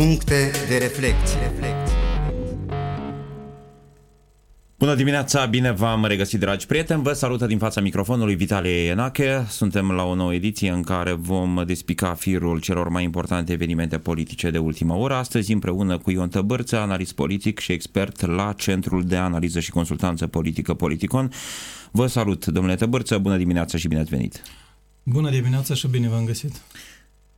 Puncte de reflecție. Bună dimineața, bine v-am regăsit, dragi prieteni. Vă salută din fața microfonului Vitalie Enache. Suntem la o nouă ediție în care vom despica firul celor mai importante evenimente politice de ultima oră. Astăzi împreună cu Ion Tăbărță, analist politic și expert la Centrul de Analiză și Consultanță Politică Politicon. Vă salut, domnule Tăbărță, bună dimineața și bine ați venit! Bună dimineața și bine v-am găsit!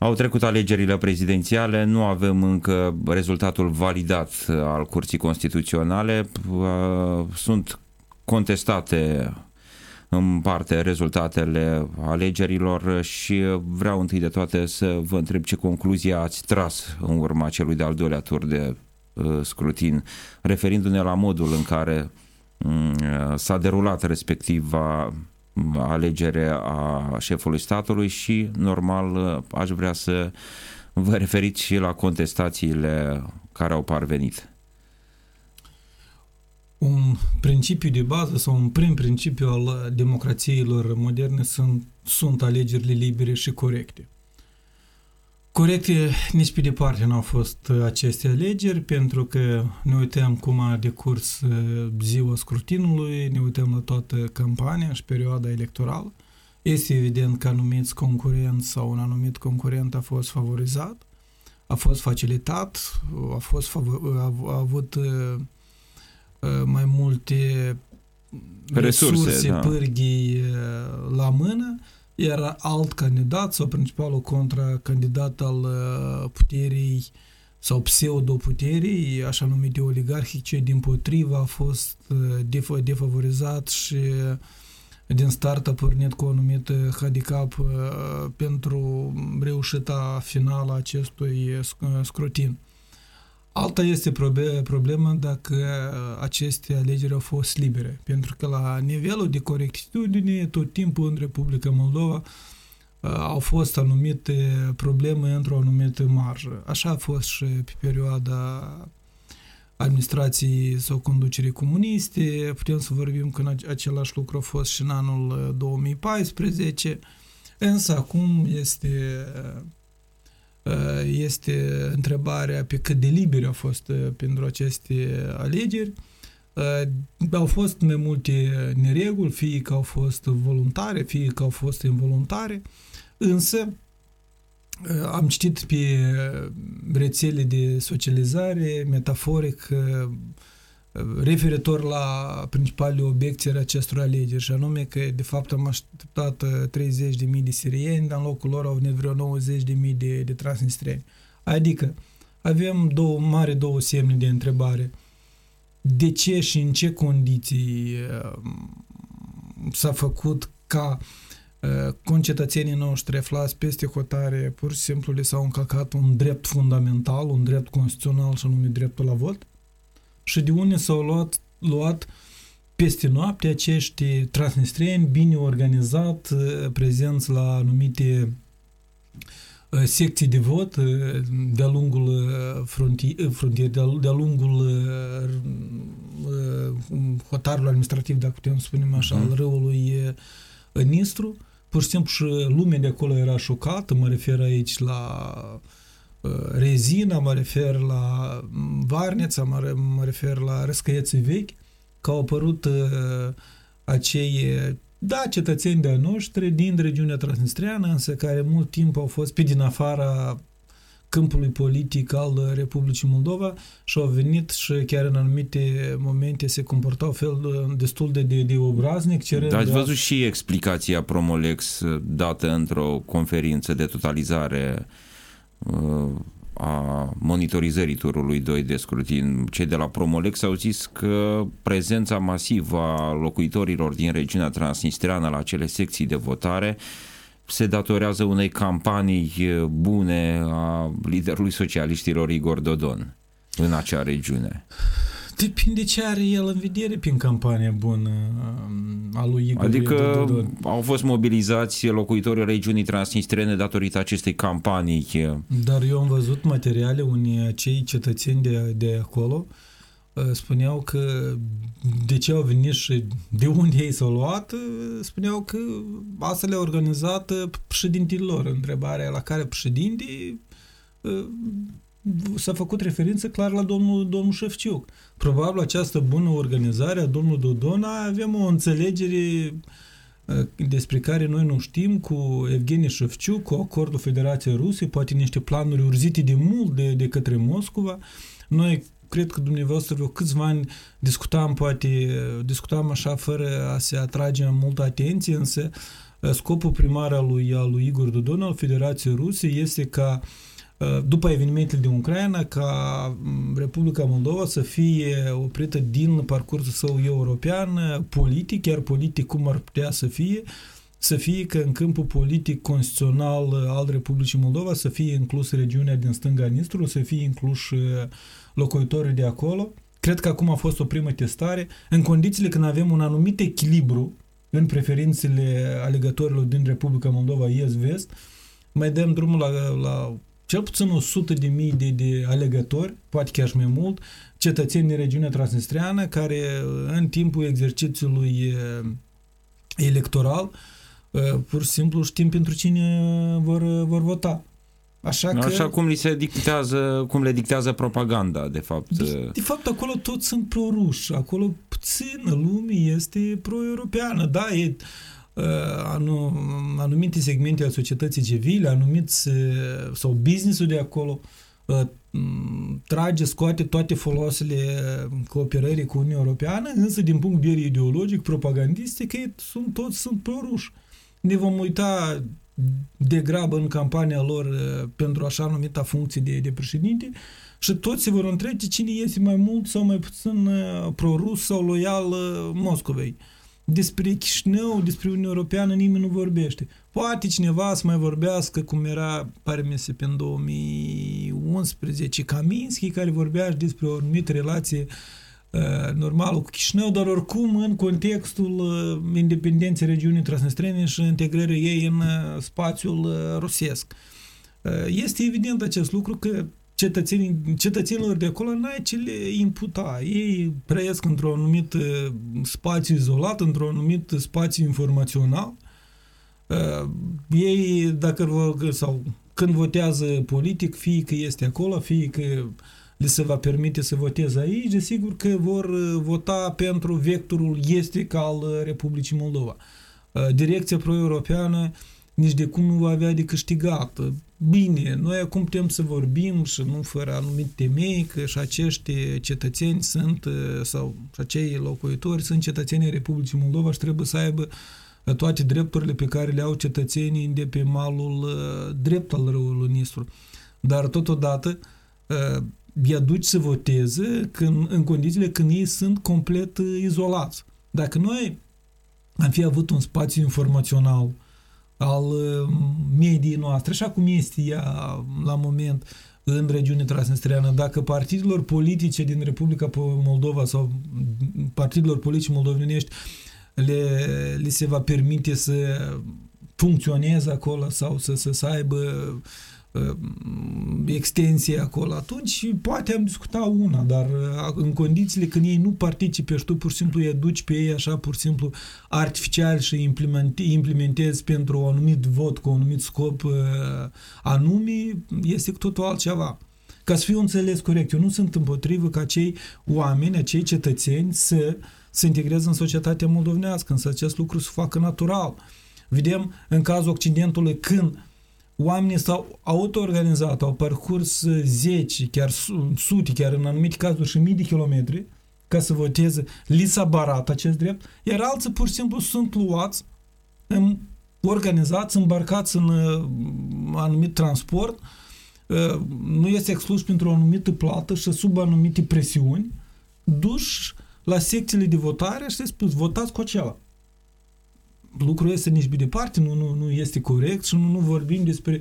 Au trecut alegerile prezidențiale, nu avem încă rezultatul validat al Curții Constituționale. Uh, sunt contestate în parte rezultatele alegerilor și vreau întâi de toate să vă întreb ce concluzie ați tras în urma celui de-al doilea tur de uh, scrutin, referindu-ne la modul în care mm, s-a derulat respectiva alegere a șefului statului și, normal, aș vrea să vă referiți și la contestațiile care au parvenit. Un principiu de bază sau un prim principiu al democrațiilor moderne sunt, sunt alegerile libere și corecte. Corecte nici pe departe nu au fost aceste alegeri, pentru că ne uităm cum a decurs uh, ziua scrutinului, ne uităm la toată campania și perioada electorală. Este evident că anumiți concurenți sau un anumit concurent a fost favorizat, a fost facilitat, a, fost favor, a, a avut uh, uh, mai multe resurse, resurse da. pârghii la mână era alt candidat sau principalul contracandidat al uh, puterii sau pseudo-puterii, așa numite oligarhice, din potriva a fost uh, defavorizat și din start a pornit cu o anumită handicap uh, pentru reușita finală a acestui scrutin. Alta este problema dacă aceste alegeri au fost libere, pentru că la nivelul de corectitudine, tot timpul în Republica Moldova uh, au fost anumite probleme într-o anumită marjă. Așa a fost și pe perioada administrației sau conducerii comuniste, putem să vorbim că același lucru a fost și în anul 2014, uh, însă acum este Uh, este întrebarea pe cât de liberi au fost uh, pentru aceste alegeri. Uh, au fost mai multe nereguli, fie că au fost voluntare, fie că au fost involuntare, însă am citit pe rețele de socializare metaforic referitor la principalele obiecții ale acestor alegeri, și anume că, de fapt, am așteptat 30.000 uh, de sirieni, dar în locul lor au venit vreo 90.000 de, de transnistreni. Adică, avem două mari două semne de întrebare. De ce și în ce condiții uh, s-a făcut ca uh, concetățenii noștri aflați peste hotare pur și simplu le s-au încălcat un drept fundamental, un drept constituțional și anume dreptul la vot? Și de unde s-au luat, luat peste noapte acești transnistrieni bine organizat, uh, prezenți la anumite uh, secții de vot uh, de-a lungul frontier, de-a lungul hotarului administrativ, dacă putem spune așa, uh-huh. al râului Nistru. Pur și simplu și lumea de acolo era șocată, mă refer aici la uh, rezina, mă refer la varnița, mă, mă refer la răscăieții vechi, că au apărut uh, acei, da, cetățeni de-a noștri din regiunea transnistriană, însă care mult timp au fost pe din afara câmpului politic al Republicii Moldova și au venit și chiar în anumite momente se comportau fel destul de, de, de obraznic. Cerând Dar ați văzut și explicația Promolex dată într-o conferință de totalizare a monitorizării turului 2 de scrutin. Cei de la Promolex au zis că prezența masivă a locuitorilor din regiunea transnistreană la acele secții de votare se datorează unei campanii bune a liderului socialiștilor Igor Dodon în acea regiune. Depinde ce are el în vedere prin campania bună um, a lui Igor Adică Dodon. au fost mobilizați locuitorii regiunii transnistrene datorită acestei campanii. Dar eu am văzut materiale unii cei cetățeni de, de acolo uh, spuneau că de ce au venit și de unde ei s-au luat, uh, spuneau că asta le-a organizat președintele lor. Întrebarea la care președintii uh, s-a făcut referință clar la domnul, domnul Șefciuc. Probabil această bună organizare a domnului Dodona avem o înțelegere uh, despre care noi nu știm cu Evgeni Șefciuc, cu acordul Federației Rusiei, poate niște planuri urzite de mult de, de către Moscova. Noi cred că dumneavoastră vreo câțiva ani discutam, poate discutam așa fără a se atrage multă atenție, însă uh, scopul primar al lui, al lui Igor Dodon al Federației Rusiei este ca uh, după evenimentele din Ucraina, ca mm, Republica Moldova să fie oprită din parcursul său european, politic, chiar politic cum ar putea să fie, să fie că în câmpul politic constituțional al Republicii Moldova să fie inclus regiunea din stânga Nistru, să fie inclus locuitorii de acolo. Cred că acum a fost o primă testare. În condițiile când avem un anumit echilibru în preferințele alegătorilor din Republica Moldova Est-Vest, mai dăm drumul la, la cel puțin 100 de mii de, de alegători, poate chiar și mai mult, cetățeni din regiunea transnistreană care în timpul exercițiului electoral pur și simplu știm pentru cine vor, vor vota. Așa, că... Așa cum li se dictează, cum le dictează propaganda, de fapt. De, de fapt, acolo toți sunt pro-ruși. Acolo puțină lume este pro-europeană. Da, e uh, anu, anumite segmente al societății civile, anumiți uh, sau businessul de acolo uh, trage, scoate toate folosele cooperării cu Uniunea Europeană, însă din punct de vedere ideologic, propagandistic, sunt toți sunt pro-ruși. Ne vom uita degrabă în campania lor uh, pentru așa numita funcție de, de președinte și toți se vor întrece cine este mai mult sau mai puțin uh, prorus sau loial uh, Moscovei. Despre Chișinău, despre Uniunea Europeană nimeni nu vorbește. Poate cineva să mai vorbească cum era, pare mi se, pe 2011 Kaminski, care vorbea despre o anumită relație uh, Uh, normalul cu Chișinău, dar oricum în contextul uh, independenței regiunii transnistrene și integrării ei în uh, spațiul rusesc. Este evident acest lucru că cetățenii, cetățenilor de acolo n-ai ce le imputa. Ei trăiesc într-un anumit spațiu izolat, într-un anumit spațiu informațional. Ei, dacă sau când votează politic, fie că este acolo, fie că le se va permite să voteze aici, desigur că vor uh, vota pentru vectorul estic al uh, Republicii Moldova. Uh, direcția pro-europeană nici de cum nu va avea de câștigat. Bine, noi acum putem să vorbim și nu fără anumite temei că și acești cetățeni sunt, sau și acei locuitori sunt cetățenii Republicii Moldova și trebuie să aibă toate drepturile pe care le au cetățenii de pe malul drept al râului Nistru. Dar totodată i aduci să voteze când, în condițiile când ei sunt complet uh, izolați. Dacă noi am fi avut un spațiu informațional al uh, mediei noastre, așa cum este ea la moment în regiunea transnistreană, dacă partidelor politice din Republica Moldova sau partidelor politice moldovenești le, le se va permite să funcționeze acolo sau să, să, să aibă Uh, extensie acolo, atunci poate am discutat una, dar uh, în condițiile când ei nu participe și tu pur și simplu îi aduci pe ei așa pur și simplu artificial și implementezi pentru un anumit vot cu un anumit scop uh, anume, este cu totul altceva. Ca să fiu înțeles corect, eu nu sunt împotrivă ca cei oameni, acei cetățeni să se integreze în societatea moldovenească, însă acest lucru să facă natural. Vedem în cazul Occidentului când oamenii s-au autoorganizat, au parcurs zeci, chiar sute, chiar în anumite cazuri și mii de kilometri ca să voteze, li s-a barat acest drept, iar alții pur și simplu sunt luați, organizați, îmbarcați în uh, anumit transport, uh, nu este exclus pentru o anumită plată și sub anumite presiuni, duși la secțiile de votare și spus, votați cu acela lucrul este nici pe departe, nu, nu, nu este corect și nu, nu vorbim despre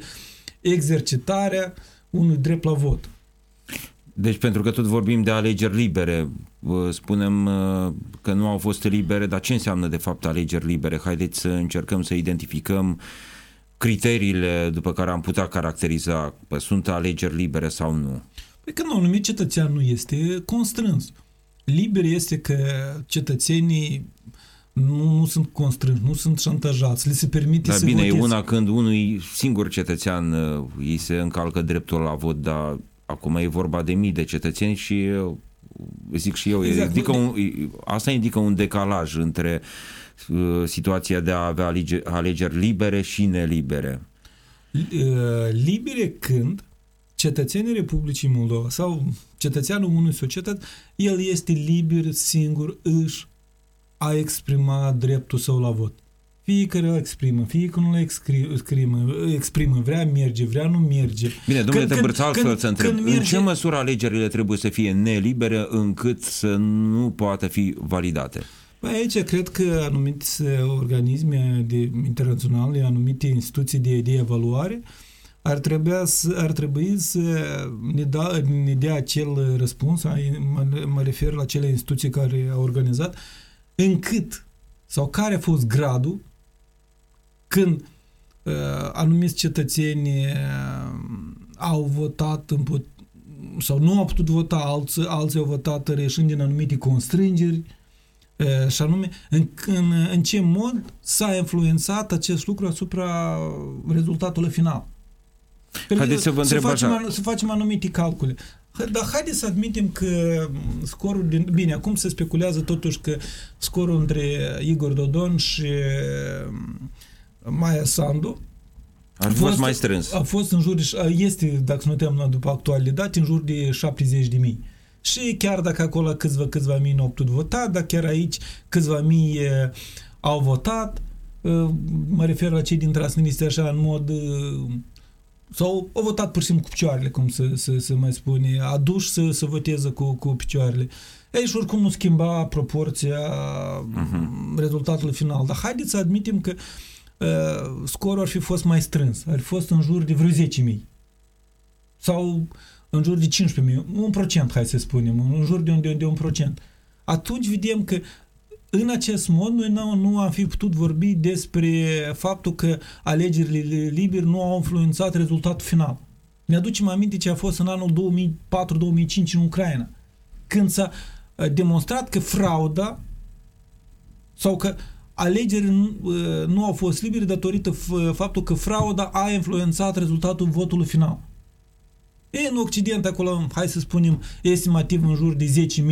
exercitarea unui drept la vot. Deci pentru că tot vorbim de alegeri libere, spunem uh, că nu au fost libere, dar ce înseamnă de fapt alegeri libere? Haideți să încercăm să identificăm criteriile după care am putea caracteriza că sunt alegeri libere sau nu. Păi că nu, un anumit cetățean nu este constrâns. Liber este că cetățenii nu, nu sunt constrânși, nu sunt șantajați, le se permite dar să bine, voteze. e una când unui singur cetățean uh, îi se încalcă dreptul la vot, dar Acum e vorba de mii de cetățeni și zic și eu, Exact. indică un, asta indică un decalaj între uh, situația de a avea alegeri, alegeri libere și nelibere. Uh, libere când cetățenii Republicii Moldova sau cetățeanul unui societate, el este liber singur își a exprima dreptul său la vot. Fiecare îl exprimă, fie că nu îl exprimă, exprimă, vrea merge, vrea nu merge. Bine, domnule Când- Tăbărț, când- altfel când- să întreb. când În merge- ce măsură alegerile trebuie să fie nelibere încât să nu poată fi validate? Păi Aici cred că anumite organisme de, internaționale, anumite instituții de, de evaluare ar, trebui să, ar trebui să ne, da, ne dea acel răspuns, ai- mă, mă refer la cele instituții care au organizat, încât sau care a fost gradul când uh, anumiți cetățeni uh, au votat împot- sau nu au putut vota, alții, alții au votat reieșind din anumite constrângeri, Uh, și anume în, în, în ce mod s-a influențat acest lucru asupra rezultatului final. Pentru Haideți că să vă întreb facem, așa. anu- Să facem anumite calcule. H- Dar haideți să admitem că scorul din... Bine, acum se speculează totuși că scorul între Igor Dodon și Maia Sandu Ar fi fost mai strâns. a fost în jur de, este, dacă nu uităm după actuale date, în jur de 70 de mii. Și chiar dacă acolo câțiva, câțiva mii nu au putut vota, dar chiar aici câțiva mii e, au votat, e, mă refer la cei din Transnistria așa în mod e, sau au votat pur și simplu cu picioarele, cum să, să, să mai spune, aduși să, să voteze cu, cu picioarele. Aici oricum nu schimba proporția uh-huh. rezultatului final. Dar haideți să admitem că uh, scorul ar fi fost mai strâns, ar fi fost în jur de vreo 10.000 sau în jur de 15.000, un procent, hai să spunem, în jur de un, de, de un procent. Atunci vedem că în acest mod noi nu, nu am fi putut vorbi despre faptul că alegerile libere nu au influențat rezultatul final. Ne aducem aminte ce a fost în anul 2004-2005 în Ucraina, când s-a uh, demonstrat că frauda sau că alegerile nu, uh, nu au fost libere datorită f- faptul că frauda a influențat rezultatul votului final. E, în Occident, acolo, hai să spunem, estimativ în jur de 10.000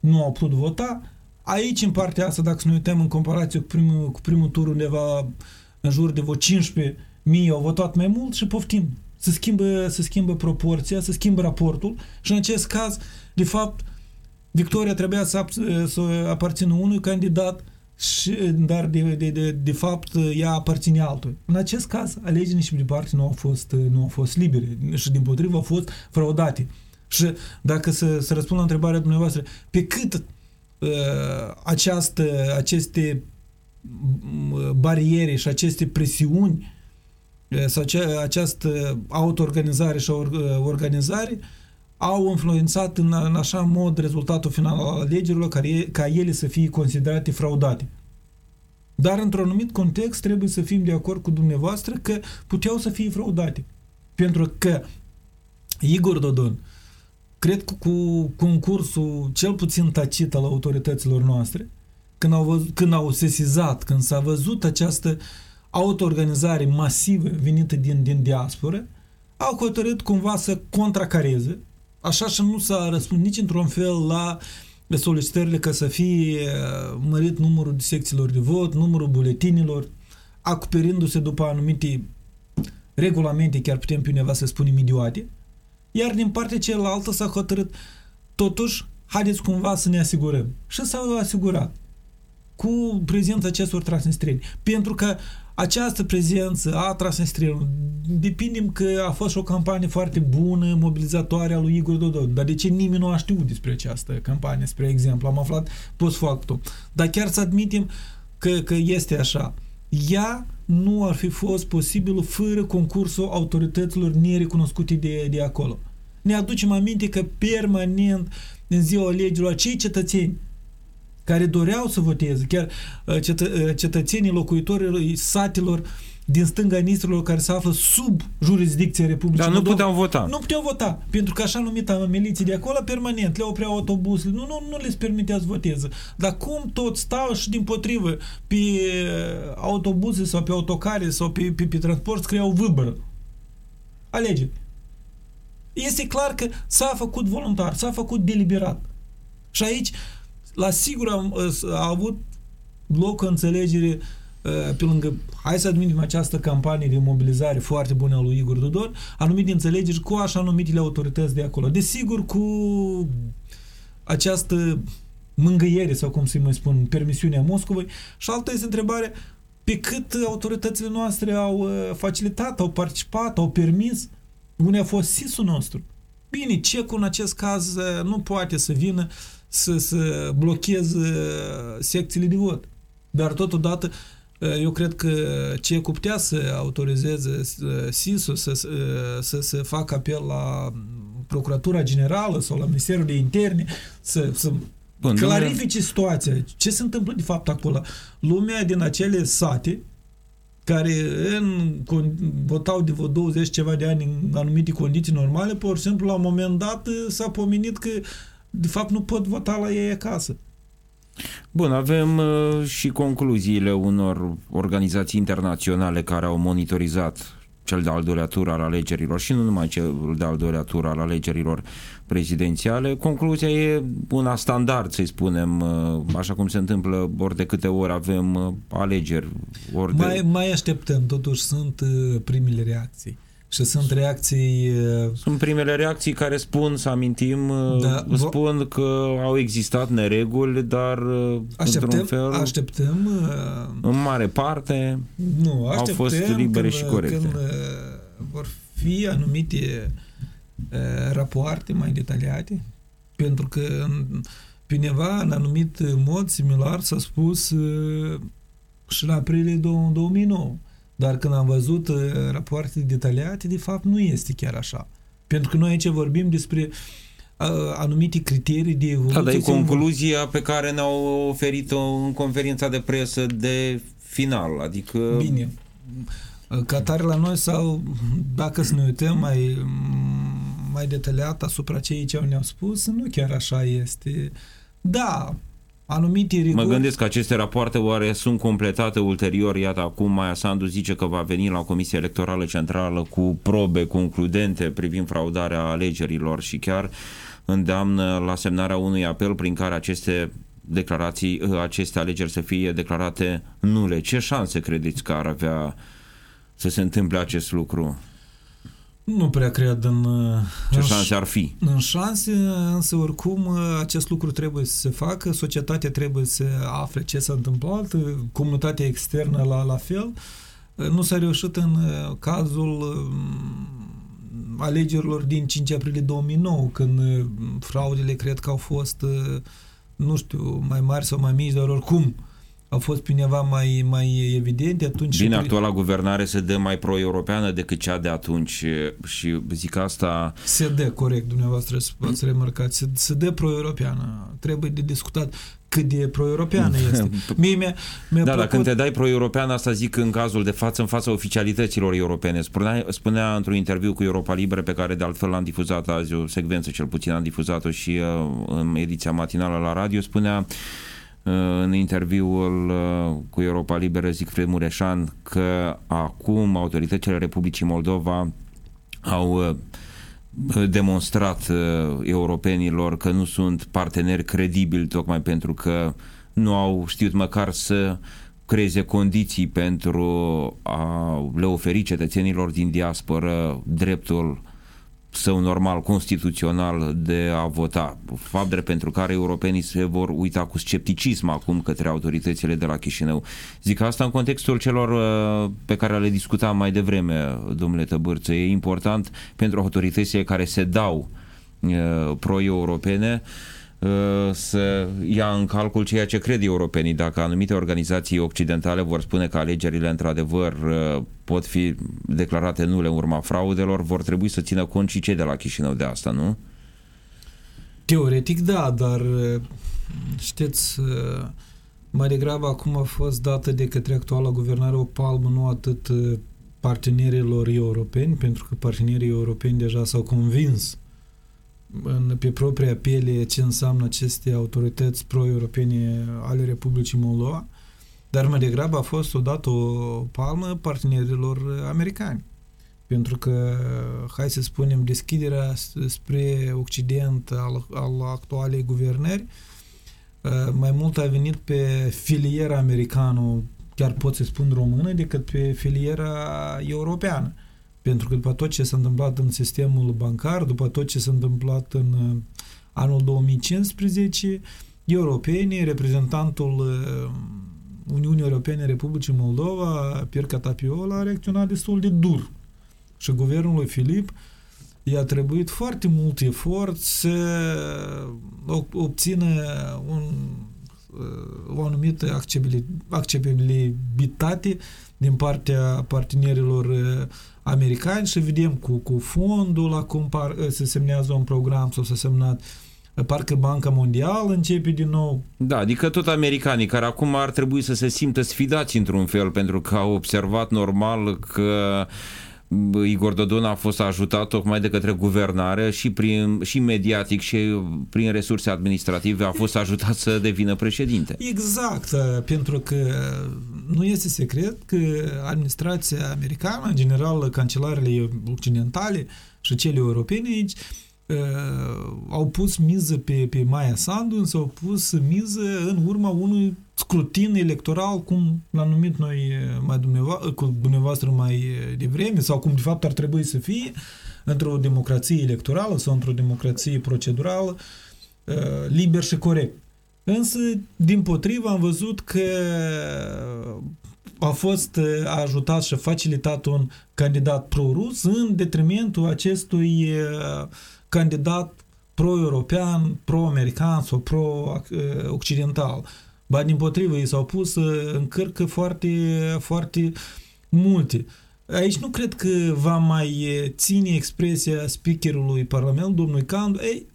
nu au putut vota. Aici, în partea asta, dacă să ne uităm în comparație cu primul, cu primul tur, undeva în jur de vreo 15.000 au votat mai mult și poftim. Se schimbă, se schimbă proporția, se schimbă raportul și în acest caz, de fapt, victoria trebuia să, ap- să aparțină unui candidat și, dar de, de, de, de fapt ea aparține altui. În acest caz, alegerile și de departe nu au fost, nu au fost libere și din potrivă au fost fraudate. Și dacă să, să răspund la întrebarea dumneavoastră, pe cât uh, această, aceste uh, bariere și aceste presiuni uh, sau ce, această autoorganizare și or, uh, organizare au influențat în, în așa mod rezultatul final al alegerilor ca, e, ca ele să fie considerate fraudate. Dar într-un anumit context trebuie să fim de acord cu dumneavoastră că puteau să fie fraudate. Pentru că Igor Dodon, cred că cu concursul cel puțin tacit al autorităților noastre, când au, văzut, când au sesizat, când s-a văzut această autoorganizare masivă venită din, din diasporă, au hotărât cumva să contracareze, așa și nu s-a răspuns nici într-un fel la solicitările ca să fie mărit numărul de secțiilor de vot, numărul buletinilor, acoperindu-se după anumite regulamente, chiar putem pe undeva să spunem idiote, iar din partea cealaltă s-a hotărât totuși, haideți cumva să ne asigurăm. Și s-au asigurat cu prezența acestor transnistreni. Pentru că această prezență a transnistrienilor depinde că a fost și o campanie foarte bună, mobilizatoare a lui Igor Dodon. Dar de ce nimeni nu a știut despre această campanie, spre exemplu? Am aflat post factum. Dar chiar să admitem că, că este așa. Ea nu ar fi fost posibil fără concursul autorităților nerecunoscute de, de acolo. Ne aducem aminte că permanent în ziua alegerilor acei cetățeni care doreau să voteze, chiar cetă, cetățenii locuitorilor satelor din stânga Nistrilor care se află sub jurisdicția Republicii Dar nu Moldova, puteau vota. Nu puteau vota, pentru că așa numita miliții de acolo permanent le opreau autobuzele, nu, nu, nu les permitea să voteze. Dar cum tot stau și din potrivă pe autobuze sau pe autocare sau pe, pe, pe transport scriau vâbără. Alege. Este clar că s-a făcut voluntar, s-a făcut deliberat. Și aici, la sigur, a, a avut loc o înțelegere uh, pe lângă, hai să admitem această campanie de mobilizare foarte bună a lui Igor Dodon, anumite înțelegeri cu așa numitele autorități de acolo. Desigur, cu această mângâiere, sau cum să-i mai spun, permisiunea Moscovei. Și alta este întrebarea, pe cât autoritățile noastre au uh, facilitat, au participat, au permis, unde a fost sisul nostru. Bine, cecul în acest caz uh, nu poate să vină să, să blocheze secțiile de vot. Dar totodată eu cred că ce putea să autorizeze SIS-ul să, să, să, să facă apel la Procuratura Generală sau la Ministerul de Interne să, să Bun, clarifice situația. Ce se întâmplă de fapt acolo? Lumea din acele sate care în, votau de vreo 20 ceva de ani în anumite condiții normale, pur și simplu la un moment dat s-a pomenit că de fapt nu pot vota la ei acasă. Bun, avem uh, și concluziile unor organizații internaționale care au monitorizat cel de-al doilea tur al alegerilor și nu numai cel de-al doilea tur al alegerilor prezidențiale. Concluzia e una standard, să-i spunem, uh, așa cum se întâmplă ori de câte ori avem uh, alegeri. Ori de... mai, mai așteptăm, totuși sunt uh, primele reacții. Și sunt reacții... Sunt primele reacții care spun, să amintim, da, spun că au existat nereguli, dar așteptăm, într-un fel, așteptăm, în mare parte, nu, au fost libere când, și corecte. Când vor fi anumite rapoarte mai detaliate, pentru că pe neva, în anumit mod similar, s-a spus și în aprilie 2009 dar când am văzut uh, rapoarte detaliate, de fapt nu este chiar așa. Pentru că noi aici vorbim despre uh, anumite criterii de evoluție. Da, dar e concluzia pe care ne-au oferit-o în conferința de presă de final, adică... Bine. Ca tare la noi sau, dacă să ne uităm mai, mai detaliat asupra ceea ce ne-au spus, nu chiar așa este. Da, anumite rigori. Mă gândesc că aceste rapoarte oare sunt completate ulterior. Iată, acum Maia Sandu zice că va veni la Comisia Electorală Centrală cu probe concludente privind fraudarea alegerilor și chiar îndeamnă la semnarea unui apel prin care aceste declarații, aceste alegeri să fie declarate nule. Ce șanse credeți că ar avea să se întâmple acest lucru? Nu prea cred în... Ce șanse ar fi? În șanse, însă oricum acest lucru trebuie să se facă, societatea trebuie să afle ce s-a întâmplat, comunitatea externă la, la fel. Nu s-a reușit în cazul um, alegerilor din 5 aprilie 2009, când fraudele cred că au fost, nu știu, mai mari sau mai mici, dar oricum au fost pe undeva mai, mai evidente atunci. Bine, actuala guvernare se dă mai pro-europeană decât cea de atunci și zic asta... Se dă, corect, dumneavoastră ați remarcat, se, se dă pro-europeană. Trebuie de discutat cât de pro-europeană este. Mie mi-a, mi-a da, plăcut... dar când te dai pro-europeană, asta zic în cazul de față, în fața oficialităților europene. Spunea, spunea într-un interviu cu Europa Liberă, pe care de altfel l-am difuzat azi, o secvență cel puțin am difuzat-o și uh, în ediția matinală la radio, spunea în interviul uh, cu Europa Liberă Zicfred Mureșan că acum autoritățile Republicii Moldova au uh, demonstrat uh, europenilor că nu sunt parteneri credibili tocmai pentru că nu au știut măcar să creeze condiții pentru a le oferi cetățenilor din diasporă dreptul său normal, constituțional de a vota, fapt drept pentru care europenii se vor uita cu scepticism acum către autoritățile de la Chișinău. Zic asta în contextul celor uh, pe care le discutam mai devreme, domnule Tăbârță. E important pentru autoritățile care se dau uh, pro-europene uh, să ia în calcul ceea ce cred europenii. Dacă anumite organizații occidentale vor spune că alegerile într-adevăr pot fi declarate nule în urma fraudelor, vor trebui să țină cont și cei de la Chișinău de asta, nu? Teoretic da, dar știți, mai degrabă acum a fost dată de către actuala guvernare o palmă nu atât partenerilor europeni, pentru că partenerii europeni deja s-au convins în, pe propria piele ce înseamnă aceste autorități pro-europene ale Republicii Moldova, dar mai degrabă a fost odată o palmă partenerilor americani. Pentru că, hai să spunem, deschiderea spre Occident al, al actualei guvernări mai mult a venit pe filiera americană, chiar pot să spun română, decât pe filiera europeană. Pentru că după tot ce s-a întâmplat în sistemul bancar, după tot ce s-a întâmplat în uh, anul 2015, europenii, reprezentantul uh, Uniunii Europene Republicii Moldova, Pierre Catapiola, a reacționat destul de dur. Și guvernul lui Filip i-a trebuit foarte mult efort să obțină un, uh, o anumită acceptabilitate din partea partenerilor americani și vedem cu, cu fondul acum par, se semnează un program sau s-a semnat parcă Banca Mondială începe din nou. Da, adică tot americanii care acum ar trebui să se simtă sfidați într-un fel pentru că au observat normal că Igor Dodon a fost ajutat tocmai de către guvernare și, prin, și mediatic și prin resurse administrative a fost ajutat să devină președinte. Exact, pentru că nu este secret că administrația americană, în general cancelarele occidentale și cele europene aici, uh, au pus miză pe, pe Maia Sandu, însă au pus miză în urma unui scrutin electoral, cum l-am numit noi mai dumneavoastră, cu dumneavoastră mai devreme, sau cum de fapt ar trebui să fie, într-o democrație electorală sau într-o democrație procedurală, uh, liber și corect. Însă, din potrivă, am văzut că a fost a ajutat și a facilitat un candidat pro-rus în detrimentul acestui candidat pro-european, pro-american sau pro-occidental. Ba, din potrivă, ei s-au pus în cărcă foarte, foarte multe. Aici nu cred că va mai ține expresia speakerului Parlamentului, domnului Candu. Ei,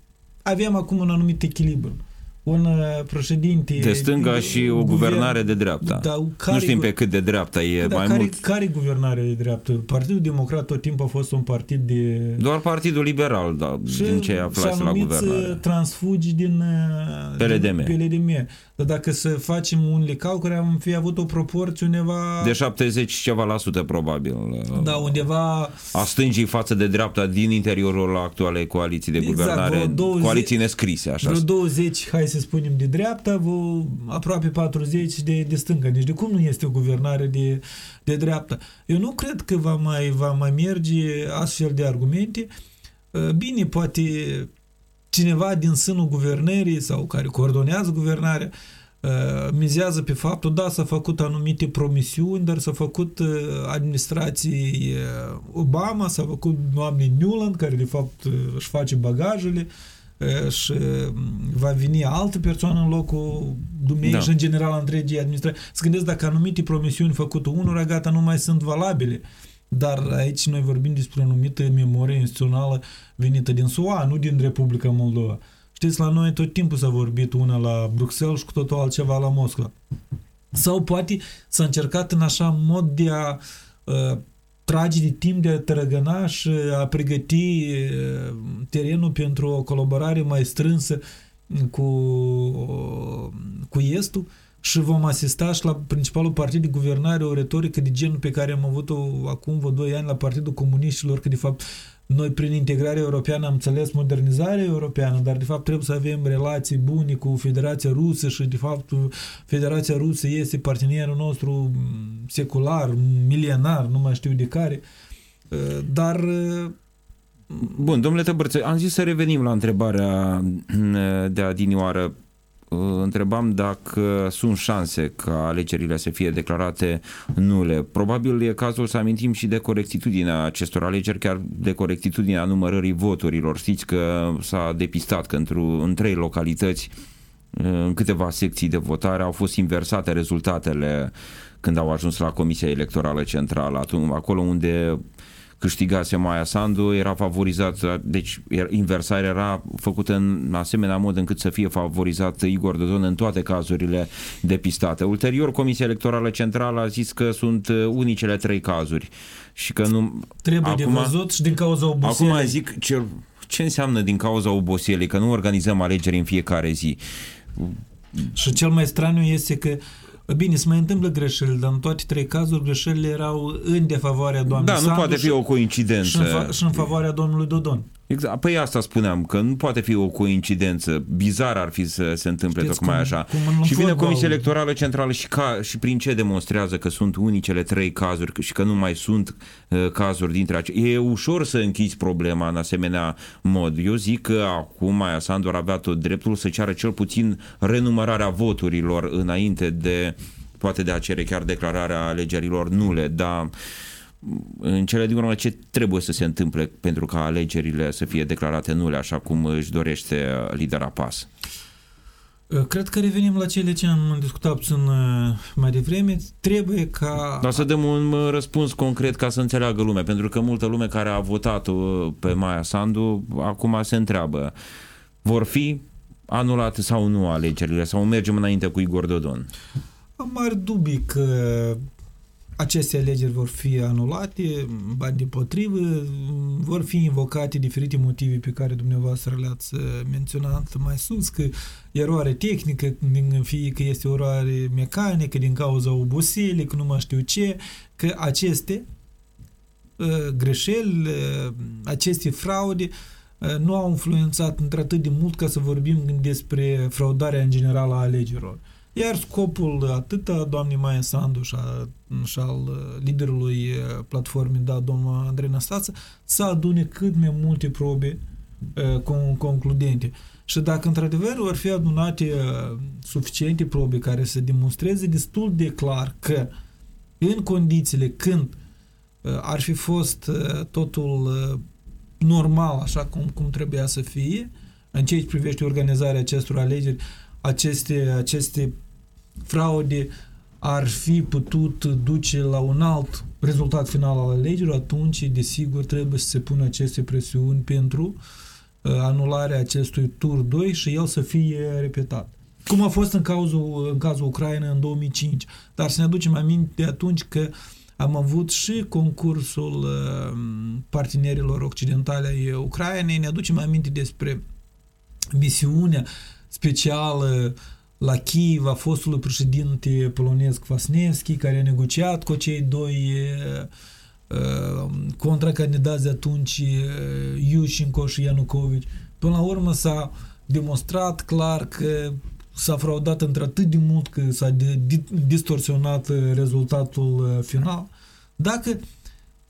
avem acum un anumit echilibru un uh, președinte... De stânga de, și o guvernare de dreapta. Da, care, nu știm pe cât de dreapta e da, mai care, mult. Care guvernare de dreapta? Partidul Democrat tot timpul a fost un partid de... Doar Partidul Liberal, da, și din ce aflați la uh, guvernare. transfugi din PLDM. Din PLDM. Dar dacă să facem un licau care am fi avut o proporție undeva... De 70 ceva la sută probabil. Da, undeva... A stângii față de dreapta din interiorul actualei coaliții de exact, guvernare, 20, coaliții nescrise, așa. Vreo 20, hai să spunem, de dreapta, vă, aproape 40 de, de stânga. Deci de cum nu este o guvernare de, de dreapta? Eu nu cred că va mai, va mai merge astfel de argumente. Bine, poate cineva din sânul guvernării sau care coordonează guvernarea uh, mizează pe faptul, da, s-a făcut anumite promisiuni, dar s-a făcut uh, administrației uh, Obama, s-a făcut doamne Newland, care de fapt își face bagajele și va veni altă persoană în locul dumnei da. și în general întregii administrații. Să gândesc dacă anumite promisiuni făcute unora, gata, nu mai sunt valabile. Dar aici noi vorbim despre o anumită memorie instituțională venită din SUA, nu din Republica Moldova. Știți, la noi tot timpul s-a vorbit una la Bruxelles și cu totul altceva la Moscova. Sau poate s-a încercat în așa mod de a uh, trage de timp de a trăgăna și a pregăti uh, terenul pentru o colaborare mai strânsă cu, uh, cu Estul și vom asista și la principalul partid de guvernare o retorică de genul pe care am avut-o acum vreo 2 ani la Partidul Comuniștilor, că de fapt noi prin integrarea europeană am înțeles modernizarea europeană, dar de fapt trebuie să avem relații bune cu Federația Rusă și de fapt Federația Rusă este partenerul nostru secular, milenar, nu mai știu de care, dar Bun, domnule Tăbărță, am zis să revenim la întrebarea de adinioară întrebam dacă sunt șanse ca alegerile să fie declarate nule. Probabil e cazul să amintim și de corectitudinea acestor alegeri, chiar de corectitudinea numărării voturilor. Știți că s-a depistat că în trei localități în câteva secții de votare au fost inversate rezultatele când au ajuns la Comisia Electorală Centrală, atunci, acolo unde câștigase Maia Sandu, era favorizat, deci inversarea era făcută în asemenea mod încât să fie favorizat Igor Dodon în toate cazurile depistate. Ulterior, Comisia Electorală Centrală a zis că sunt uh, unicele trei cazuri și că nu... Trebuie acum, de văzut și din cauza oboselei. Acum zic ce, ce înseamnă din cauza oboselei, că nu organizăm alegeri în fiecare zi. Și cel mai straniu este că Bine, se mai întâmplă greșeli, dar în toate trei cazuri greșelile erau în defavoarea doamnei Da, nu Sandu poate fi și- o și în, coincidență. fa- și în favoarea domnului Dodon. Exact. Păi asta spuneam, că nu poate fi o coincidență. Bizar ar fi să se întâmple Știți tocmai cum- așa. cum în și vine fotbal- Comisia Electorală Centrală și, ca, și prin ce demonstrează că sunt unicele trei cazuri și că nu mai sunt uh, cazuri dintre acestea. E ușor să închizi problema în asemenea mod. Eu zic că acum Maia Sandu ar avea tot dreptul să ceară cel puțin renumărarea voturilor înainte de poate de a cere chiar declararea alegerilor nule, dar în cele din urmă ce trebuie să se întâmple pentru ca alegerile să fie declarate nule așa cum își dorește lidera PAS? Uh, Cred că revenim la cele ce am discutat puțin uh, mai devreme. Trebuie ca... Dar să dăm un uh, răspuns concret ca să înțeleagă lumea, pentru că multă lume care a votat uh, pe Maia Sandu acum se întreabă vor fi anulate sau nu alegerile sau mergem înainte cu Igor Dodon? Am mari dubii că aceste alegeri vor fi anulate, ba din potrivă, vor fi invocate diferite motive pe care dumneavoastră le-ați uh, menționat mai sus, că eroare tehnică, din fie că este eroare mecanică, din cauza oboselii, că nu mai știu ce, că aceste uh, greșeli, uh, aceste fraude uh, nu au influențat într-atât de mult ca să vorbim despre fraudarea în general a alegerilor. Iar scopul atât a doamnei Maia Sandu și, a, și al uh, liderului uh, platformei, da, domnul Andrei Năstață, să adune cât mai multe probe uh, con- concludente. Și dacă într-adevăr vor fi adunate uh, suficiente probe care să demonstreze destul de clar că în condițiile când uh, ar fi fost uh, totul uh, normal, așa cum, cum trebuia să fie, în ceea ce privește organizarea acestor alegeri, aceste, aceste fraude ar fi putut duce la un alt rezultat final al alegerilor, atunci, desigur, trebuie să se pună aceste presiuni pentru uh, anularea acestui tur 2 și el să fie repetat. Cum a fost în cazul, în cazul Ucraina în 2005. Dar să ne aducem aminte de atunci că am avut și concursul uh, partenerilor occidentale ai Ucrainei, ne aducem aminte despre misiunea specială la Kiev a fostului președinte polonez Kvasniewski, care a negociat cu cei doi uh, contracandidați de atunci, uh, Yushchenko și Yanukovych. Până la urmă s-a demonstrat clar că s-a fraudat într-atât de mult că s-a de, de, distorsionat uh, rezultatul uh, final. Dacă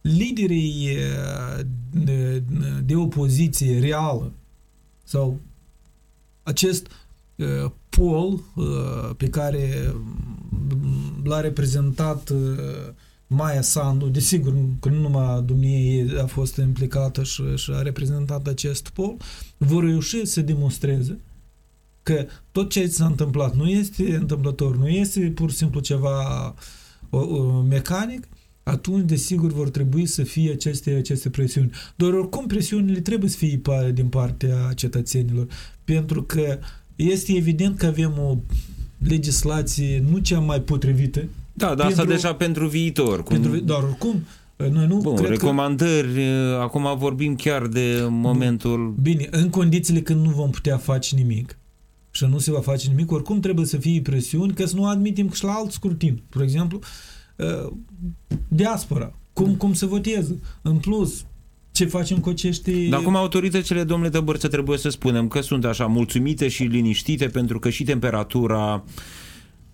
liderii uh, de, de opoziție reală sau acest uh, pol uh, pe care mm, l-a reprezentat uh, Maia Sandu, desigur că nu numai dumnei a fost implicată și, și a reprezentat acest pol, vor reuși să demonstreze că tot ce s-a întâmplat nu este întâmplător, nu este pur și simplu ceva o, o, mecanic, atunci, desigur, vor trebui să fie aceste, aceste presiuni. Doar oricum presiunile trebuie să fie pa- din partea cetățenilor, pentru că este evident că avem o legislație nu cea mai potrivită. Da, dar asta Pentru- deja pentru viitor. Cum... Pentru, dar oricum, noi nu Bun, cred recomandări, că... acum vorbim chiar de momentul... că... Bine, în condițiile când nu vom putea face nimic și nu se va face nimic, oricum trebuie să fie presiuni că să nu admitem și la alt scrutin. Spre exemplu, uh, diaspora. Cum, cum se votează. În plus, ce facem cu acești... Dar acum autoritățile, domnule Tăbărță, trebuie să spunem că sunt așa mulțumite și liniștite pentru că și temperatura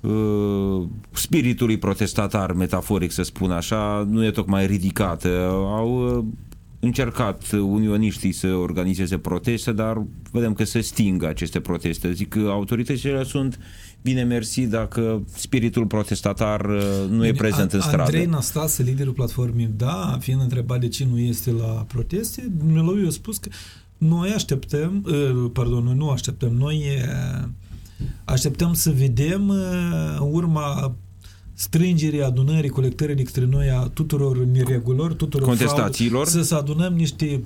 uh, spiritului protestatar, metaforic să spun așa, nu e tocmai ridicată. Au uh, încercat unioniștii să organizeze proteste, dar vedem că se sting aceste proteste. Zic că autoritățile sunt bine mersi dacă spiritul protestatar uh, nu e prezent în stradă. Andrei Nastase, liderul platformei, da, fiind întrebat de ce nu este la proteste, dumnealui a spus că noi așteptăm, uh, pardon, noi nu așteptăm, noi uh, așteptăm să vedem uh, în urma strângerii, adunării, colectării de către noi a tuturor neregulilor, tuturor Contestațiilor. fraude, să, să adunăm niște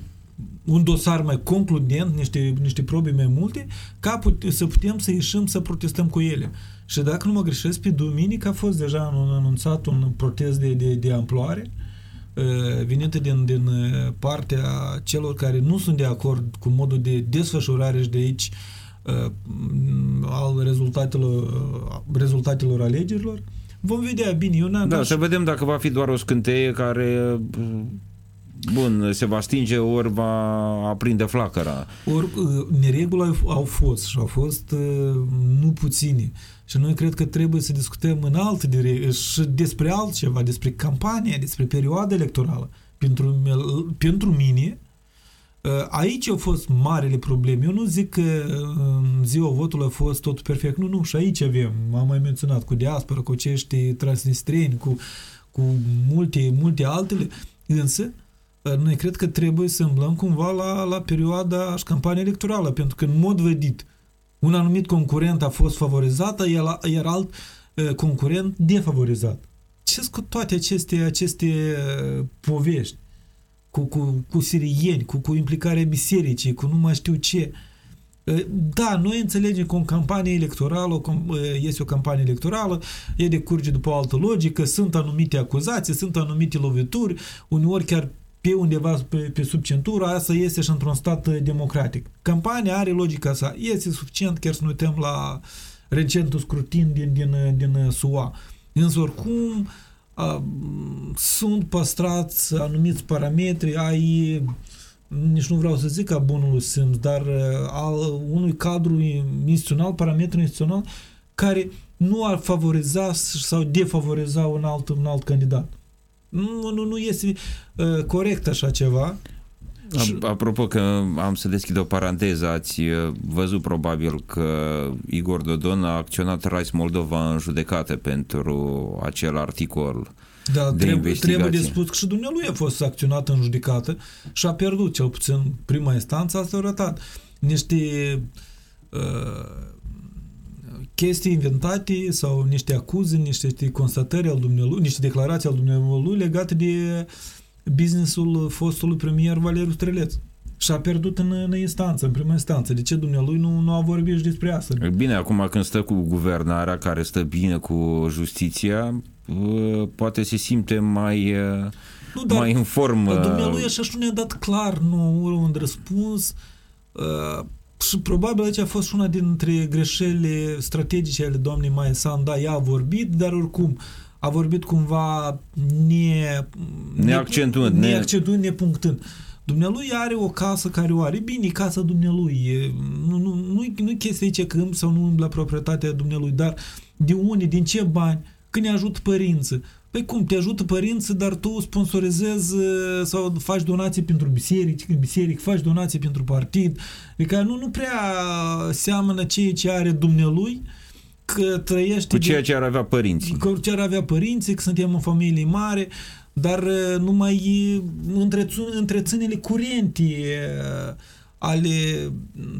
un dosar mai concludent, niște, niște probe mai multe, ca put, să putem să ieșim să protestăm cu ele. Și dacă nu mă greșesc, pe duminică a fost deja anunțat un protest de, de, de amploare uh, venită din, din uh, partea celor care nu sunt de acord cu modul de desfășurare și de aici uh, al rezultatelor, rezultatelor alegerilor. Vom vedea bine. Eu n-am da, să vedem dacă va fi doar o scânteie care bun, se va stinge ori va aprinde flacăra. Ori neregula au fost și au fost nu puține. Și noi cred că trebuie să discutăm în alte dire- și despre altceva, despre campania, despre perioada electorală. Pentru, pentru mine, aici au fost marele probleme. Eu nu zic că în ziua votului a fost tot perfect. Nu, nu, și aici avem, am mai menționat, cu diaspora, cu acești transnistreni, cu, cu multe, multe altele. Însă, noi cred că trebuie să îmblăm cumva la, la perioada și campania electorală, pentru că în mod vădit un anumit concurent a fost favorizat, iar alt concurent defavorizat. Ce cu toate aceste, aceste povești? Cu, cu, cu sirieni, cu, cu implicarea bisericii, cu nu mai știu ce. Da, noi înțelegem că o campanie electorală este o campanie electorală, e de curge după o altă logică, sunt anumite acuzații, sunt anumite lovituri, uneori chiar pe undeva pe, pe sub centura, asta este și într-un stat democratic. Campania are logica sa. Este suficient chiar să ne uităm la recentul scrutin din, din, din SUA. Însă oricum a, sunt păstrați anumiți parametri ai nici nu vreau să zic ca bunul simț, dar al unui cadru instituțional, parametru instituțional, care nu ar favoriza sau defavoriza un alt, un alt candidat. Nu, nu, nu este uh, corect așa ceva. Apropo că am să deschid o paranteză, ați uh, văzut probabil că Igor Dodon a acționat Rice Moldova în judecată pentru acel articol da, de trebuie, investigație. trebuie de spus că și dumnealui a fost acționat în judecată și a pierdut, cel puțin prima instanță, asta a arătat. Niște uh, chestii inventate sau niște acuze, niște constatări al dumnealui, niște declarații al dumnealui legate de businessul fostului premier Valeriu Streleț. Și a pierdut în, în instanță, în prima instanță. De ce dumnealui nu, nu a vorbit și despre asta? Bine, acum când stă cu guvernarea, care stă bine cu justiția, poate se simte mai, nu, dar mai în formă. Dumnealui așa și nu ne-a dat clar nu, un răspuns. Și probabil aici a fost una dintre greșelile strategice ale doamnei Maia San. Da, ea a vorbit, dar oricum a vorbit cumva ne, neaccentuând, ne, neaccentuând, nepunctând. Dumnealui are o casă care o are. Bine, casa dumnealui. E, nu, nu, nu, nu chestia aici că îmi sau nu la proprietatea dumnealui, dar de unde, din ce bani, când ne ajută părinții. Păi cum, te ajută părinții, dar tu sponsorizezi uh, sau faci donații pentru biserici, biseric, faci donații pentru partid. Adică nu, nu prea seamănă ceea ce are dumnealui că trăiește... Cu ceea ce ar avea părinții. Cu ce ar avea părinții, că suntem o familie mare, dar uh, numai întreținele curente uh, ale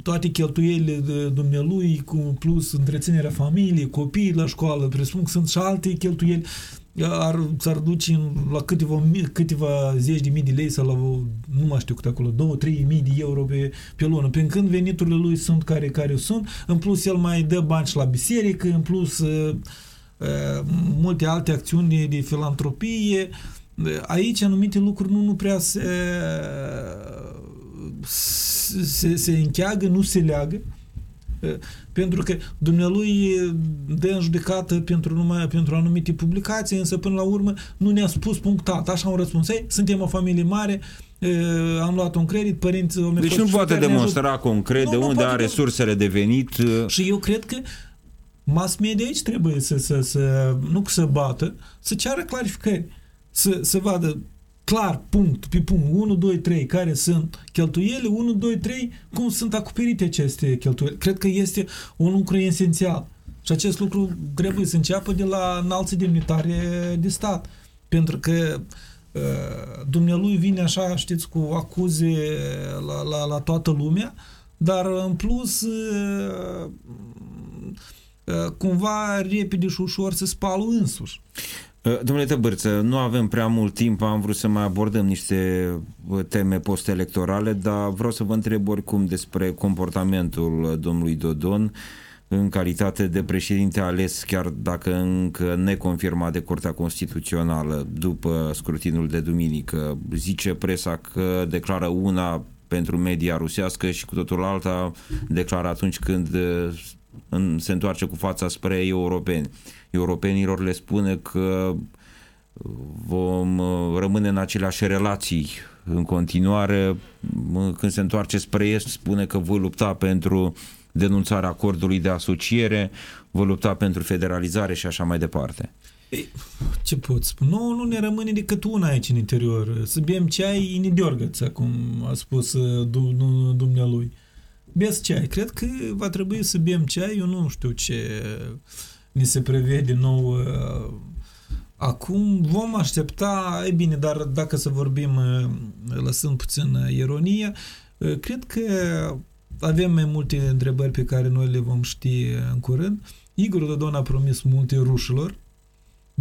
toate cheltuielile de dumnealui, cu plus întreținerea familiei, copiii la școală, presupun că sunt și alte cheltuieli ar, s-ar duce în, la câteva, câteva zeci de mii de lei sau la, nu mai știu cât acolo, 2-3 mii de euro pe, pe lună. Pe când veniturile lui sunt care, care sunt, în plus el mai dă bani și la biserică, în plus uh, uh, multe alte acțiuni de, de filantropie. Aici anumite lucruri nu, nu prea se, se, se încheagă, nu se leagă. Pentru că dumnealui dă în judecată pentru, numai, pentru anumite publicații, însă până la urmă nu ne-a spus punctat. Așa am răspuns. Ei, suntem o familie mare, am luat un credit, părinții au Deci nu poate demonstra concret nu, de unde are resursele de venit. Și eu cred că mass media aici trebuie să, să, să nu să bată, să ceară clarificări, să, să vadă clar, punct, pe punct, 1, 2, 3, care sunt cheltuieli, 1, 2, 3, cum sunt acoperite aceste cheltuieli. Cred că este un lucru esențial. Și acest lucru trebuie să înceapă de la înalți demnitari de stat. Pentru că uh, dumnealui vine așa, știți, cu acuze la, la, la toată lumea, dar în plus uh, uh, cumva repede și ușor se spală însuși. Uh, domnule Tăbârță, nu avem prea mult timp, am vrut să mai abordăm niște uh, teme post-electorale, dar vreau să vă întreb oricum despre comportamentul domnului Dodon în calitate de președinte ales, chiar dacă încă neconfirmat de Curtea Constituțională după scrutinul de duminică. Zice presa că declară una, pentru media rusească și cu totul alta declară atunci când în, se întoarce cu fața spre europeni. Europenilor le spune că vom rămâne în aceleași relații în continuare. Când se întoarce spre est, spune că voi lupta pentru denunțarea acordului de asociere, voi lupta pentru federalizare și așa mai departe. Ei, ce pot spune? Nu, nu ne rămâne decât una aici în interior. Să bem ceai în ideorgăță, cum a spus uh, dumnealui. Bes ceai. Cred că va trebui să bem ceai. Eu nu știu ce ni se prevede nou uh, acum. Vom aștepta, e bine, dar dacă să vorbim uh, lăsând puțin ironia, cred că avem mai multe întrebări pe care noi le vom ști în curând. Igor Dodon a promis multe rușilor,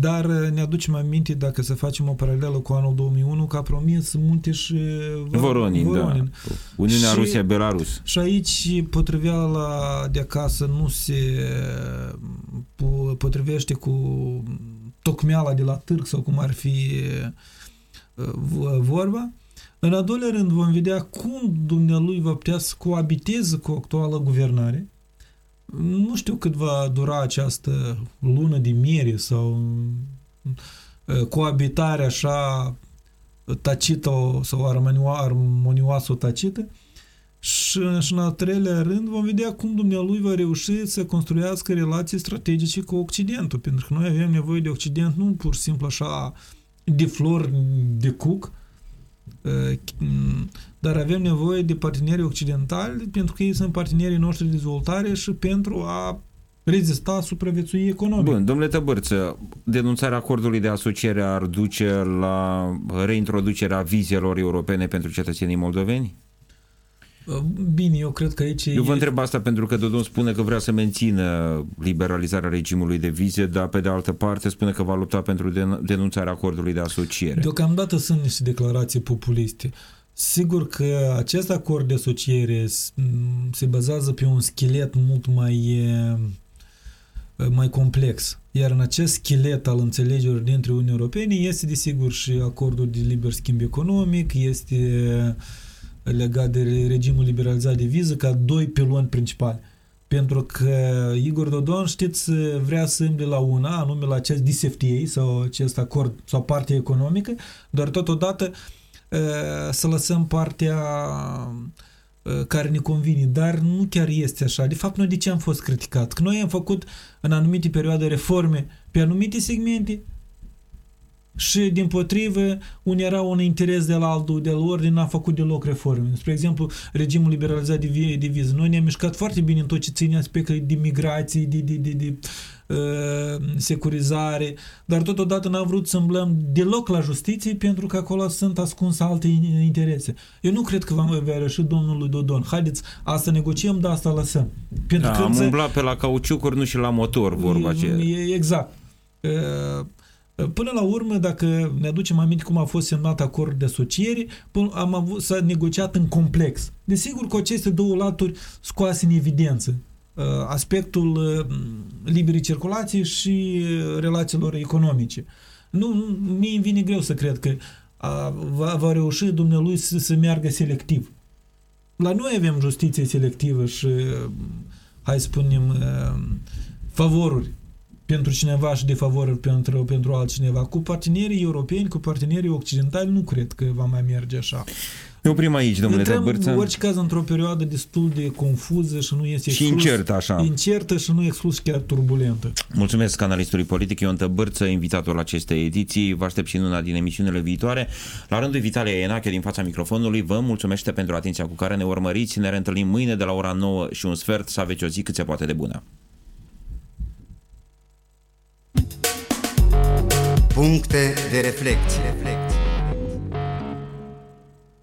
dar uh, ne aducem aminte, dacă să facem o paralelă cu anul 2001, că a promis multe și uh, Voronin, Voronin. da. Uniunea Rusia-Belarus. Și aici potriveala de acasă nu se uh, potrivește cu tocmeala de la târg sau cum ar fi vorba. În al doilea rând vom vedea cum dumnealui va putea să coabiteze cu actuala guvernare, nu știu cât va dura această lună de miere sau coabitare așa tacită sau armonioasă tacită. Și, și în al treilea rând vom vedea cum dumnealui va reuși să construiască relații strategice cu Occidentul, pentru că noi avem nevoie de Occident nu pur și simplu așa de flori de cuc, dar avem nevoie de parteneri occidentali pentru că ei sunt partenerii noștri de dezvoltare și pentru a rezista supraviețui economic. Bun, domnule Tăbărță, denunțarea acordului de asociere ar duce la reintroducerea vizelor europene pentru cetățenii moldoveni? Bine, eu cred că aici... Eu vă întreb asta pentru că Dodon spune că vrea să mențină liberalizarea regimului de vize, dar pe de altă parte spune că va lupta pentru denunțarea acordului de asociere. Deocamdată sunt niște declarații populiste. Sigur că acest acord de asociere se bazează pe un schelet mult mai, mai complex. Iar în acest schelet al înțelegerilor dintre Uniunea Europene este desigur și acordul de liber schimb economic, este legat de regimul liberalizat de viză ca doi piloni principali. Pentru că Igor Dodon, știți, vrea să îmble la una, anume la acest DCFTA sau acest acord sau partea economică, doar totodată să lăsăm partea care ne convine, dar nu chiar este așa. De fapt, noi de ce am fost criticat? Că noi am făcut în anumite perioade reforme pe anumite segmente, și, din potrivă, unii era un interes de la altul, de la ordine, n-a făcut deloc reforme. Spre exemplu, regimul liberalizat de, de viză. Noi ne-am mișcat foarte bine în tot ce ține aspecte de migrație, de, de, de, de uh, securizare, dar totodată n-am vrut să îmblăm deloc la justiție pentru că acolo sunt ascunse alte interese. Eu nu cred că v-am avea și domnului Dodon. Haideți, asta negociem, dar asta lăsăm. Pentru da, că am umblat pe la cauciucuri, nu și la motor, vorba aceea. Exact. Uh, Până la urmă, dacă ne aducem aminte cum a fost semnat acord de asociere, am avut, s-a negociat în complex. Desigur că aceste două laturi scoase în evidență uh, aspectul uh, liberii circulații și uh, relațiilor economice. Nu, mie îmi vine greu să cred că va, va reuși dumnealui să, să meargă selectiv. La noi avem justiție selectivă și, hai să spunem, favoruri pentru cineva și de favor pentru, pentru altcineva. Cu partenerii europeni, cu partenerii occidentali, nu cred că va mai merge așa. Ne oprim aici, domnule Intrăm, Tăbărță. În orice caz, într-o perioadă destul de confuză și nu este exclus, Și incertă, așa. Incertă și nu exclus chiar turbulentă. Mulțumesc analistului politic Ion Tăbărță, invitatul acestei ediții. Vă aștept și în una din emisiunile viitoare. La rândul Vitalia Enache din fața microfonului, vă mulțumește pentru atenția cu care ne urmăriți. Ne reîntâlnim mâine de la ora 9 și un sfert. Să aveți o zi cât se poate de bună. Puncte de reflecție.